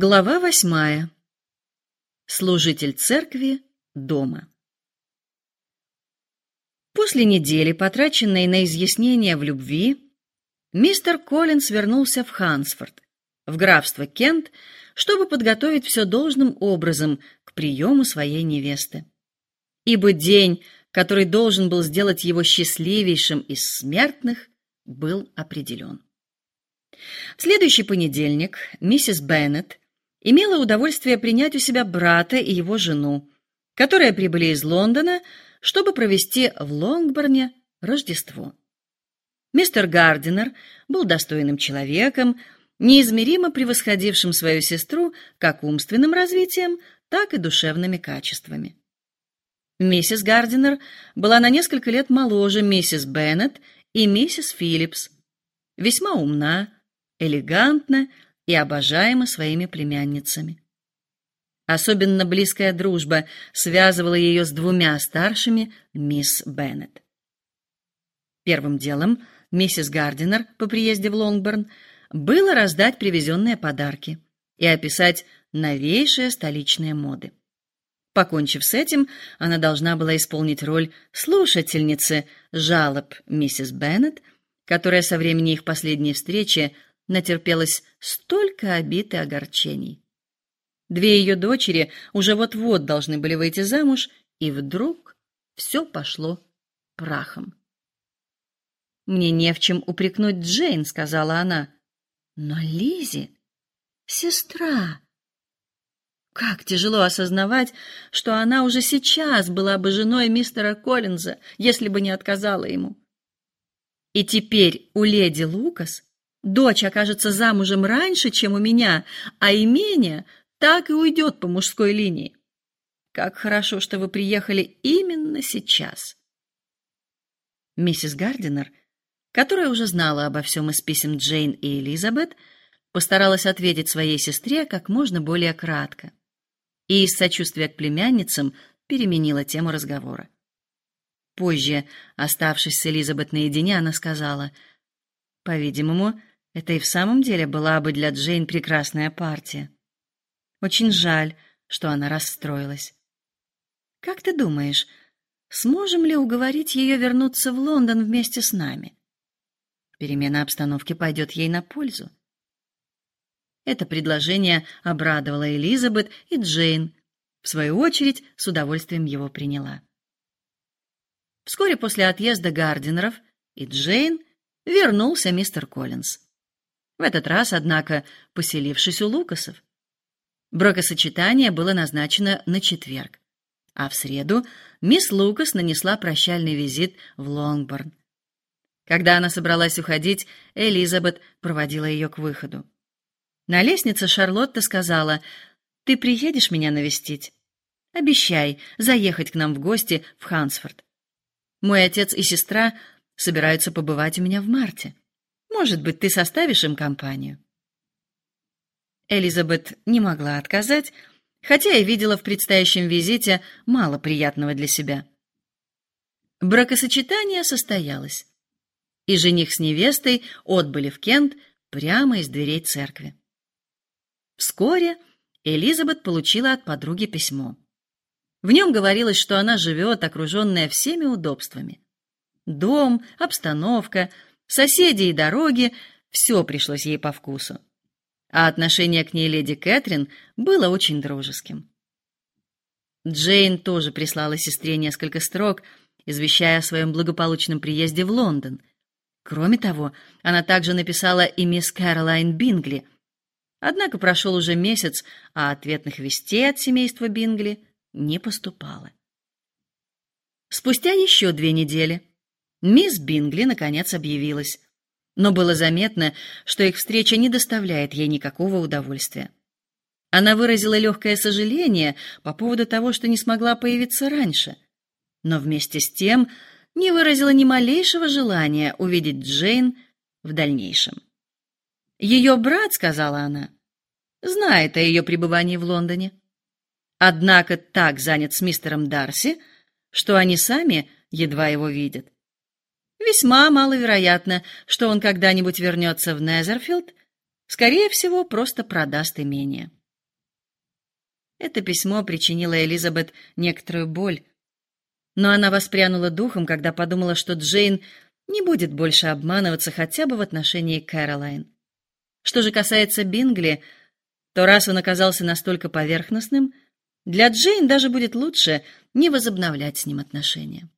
Глава восьмая. Служитель церкви дома. После недели, потраченной на изъяснение в любви, мистер Коллинс вернулся в Хансфорд, в графство Кент, чтобы подготовить все должным образом к приему своей невесты. Ибо день, который должен был сделать его счастливейшим из смертных, был определен. В следующий понедельник миссис Беннет имела удовольствие принять у себя брата и его жену, которые прибыли из Лондона, чтобы провести в Лонгборне Рождество. Мистер Гардинер был достойным человеком, неизмеримо превосходившим свою сестру как умственным развитием, так и душевными качествами. Миссис Гардинер была на несколько лет моложе миссис Беннет и миссис Филлипс, весьма умна, элегантна и обожаема своими племянницами. Особенно близкая дружба связывала ее с двумя старшими мисс Беннет. Первым делом миссис Гардинер по приезде в Лонгборн было раздать привезенные подарки и описать новейшие столичные моды. Покончив с этим, она должна была исполнить роль слушательницы жалоб миссис Беннет, которая со времени их последней встречи натерпелась столько обид и огорчений. Две ее дочери уже вот-вот должны были выйти замуж, и вдруг все пошло прахом. «Мне не в чем упрекнуть Джейн», — сказала она. «Но Лизи, сестра...» Как тяжело осознавать, что она уже сейчас была бы женой мистера Коллинза, если бы не отказала ему. И теперь у леди Лукас Дочь окажется замужем раньше, чем у меня, а имение так и уйдет по мужской линии. Как хорошо, что вы приехали именно сейчас. Миссис Гардинер, которая уже знала обо всем из писем Джейн и Элизабет, постаралась ответить своей сестре как можно более кратко и из сочувствия к племянницам переменила тему разговора. Позже, оставшись с Элизабет наедине, она сказала, «По-видимому, это и в самом деле была бы для Джейн прекрасная партия. Очень жаль, что она расстроилась. Как ты думаешь, сможем ли уговорить ее вернуться в Лондон вместе с нами? Перемена обстановки пойдет ей на пользу. Это предложение обрадовало Элизабет и Джейн, в свою очередь, с удовольствием его приняла. Вскоре после отъезда Гардинеров и Джейн вернулся мистер Коллинз. В этот раз, однако, поселившись у Лукасов. Бракосочетание было назначено на четверг, а в среду мисс Лукас нанесла прощальный визит в Лонгборн. Когда она собралась уходить, Элизабет проводила ее к выходу. На лестнице Шарлотта сказала: "Ты приедешь меня навестить? Обещай заехать к нам в гости в Хансфорд. Мой отец и сестра собираются побывать у меня в марте". Может быть, ты составишь им компанию. Элизабет не могла отказать, хотя и видела в предстоящем визите мало приятного для себя. Бракосочетание состоялось, и жених с невестой отбыли в Кент прямо из дверей церкви. Вскоре Элизабет получила от подруги письмо. В нем говорилось, что она живет, окруженная всеми удобствами. Дом, обстановка, Соседи и дороги — все пришлось ей по вкусу. А отношение к ней леди Кэтрин было очень дружеским. Джейн тоже прислала сестре несколько строк, извещая о своем благополучном приезде в Лондон. Кроме того, она также написала и мисс Кэролайн Бингли. Однако прошел уже месяц, а ответных вестей от семейства Бингли не поступало. Спустя еще две недели Мисс Бингли наконец объявилась, но было заметно, что их встреча не доставляет ей никакого удовольствия. Она выразила легкое сожаление по поводу того, что не смогла появиться раньше, но вместе с тем не выразила ни малейшего желания увидеть Джейн в дальнейшем. Ее брат, сказала она, знает о ее пребывании в Лондоне. Однако так занят с мистером Дарси, что они сами едва его видят. Весьма маловероятно, что он когда-нибудь вернется в Незерфилд, скорее всего, просто продаст имение. Это письмо причинило Элизабет некоторую боль, но она воспрянула духом, когда подумала, что Джейн не будет больше обманываться хотя бы в отношении Кэролайн. Что же касается Бингли, то раз он оказался настолько поверхностным, для Джейн даже будет лучше не возобновлять с ним отношения.